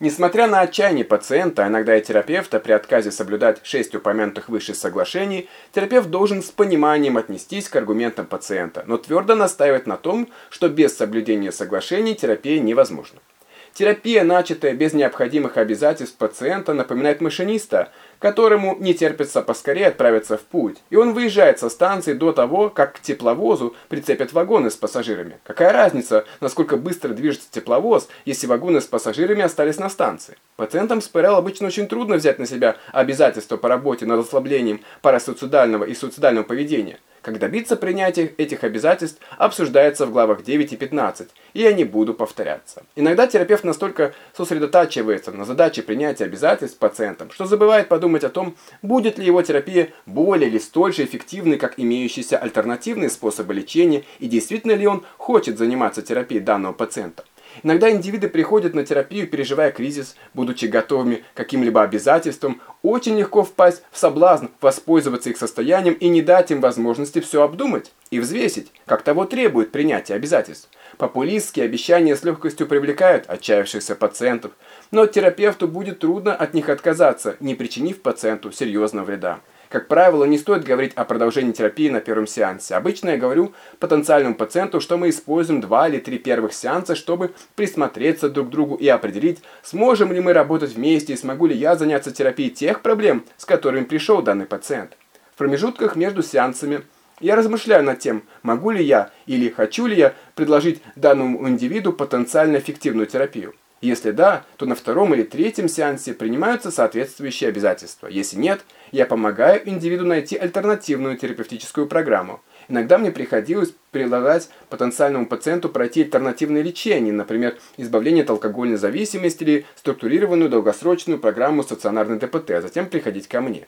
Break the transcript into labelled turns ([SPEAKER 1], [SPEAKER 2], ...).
[SPEAKER 1] Несмотря на отчаяние пациента, а иногда и терапевта, при отказе соблюдать шесть упомянутых выше соглашений, терапевт должен с пониманием отнестись к аргументам пациента, но твердо настаивать на том, что без соблюдения соглашений терапия невозможна. Терапия, начатая без необходимых обязательств пациента, напоминает машиниста, которому не терпится поскорее отправиться в путь, и он выезжает со станции до того, как к тепловозу прицепят вагоны с пассажирами. Какая разница, насколько быстро движется тепловоз, если вагоны с пассажирами остались на станции? Пациентам с ПРЛ обычно очень трудно взять на себя обязательства по работе над ослаблением парасуицидального и суицидального поведения. Как добиться принятия этих обязательств обсуждается в главах 9 и 15, и я не буду повторяться. Иногда терапевт настолько сосредотачивается на задаче принятия обязательств пациентам, что забывает подумать о том, будет ли его терапия более или столь же эффективной, как имеющиеся альтернативные способы лечения, и действительно ли он хочет заниматься терапией данного пациента. Иногда индивиды приходят на терапию, переживая кризис, будучи готовыми к каким-либо обязательствам, очень легко впасть в соблазн, воспользоваться их состоянием и не дать им возможности все обдумать и взвесить, как того требует принятие обязательств. Популистские обещания с легкостью привлекают отчаявшихся пациентов, но терапевту будет трудно от них отказаться, не причинив пациенту серьезного вреда. Как правило, не стоит говорить о продолжении терапии на первом сеансе. Обычно я говорю потенциальному пациенту, что мы используем два или три первых сеанса, чтобы присмотреться друг к другу и определить, сможем ли мы работать вместе и смогу ли я заняться терапией тех проблем, с которыми пришел данный пациент. В промежутках между сеансами я размышляю над тем, могу ли я или хочу ли я предложить данному индивиду потенциально эффективную терапию. Если да, то на втором или третьем сеансе принимаются соответствующие обязательства. Если нет, я помогаю индивиду найти альтернативную терапевтическую программу. Иногда мне приходилось предлагать потенциальному пациенту пройти альтернативное лечение, например, избавление от алкогольной зависимости или структурированную долгосрочную программу стационарной ДПТ, а затем приходить ко мне.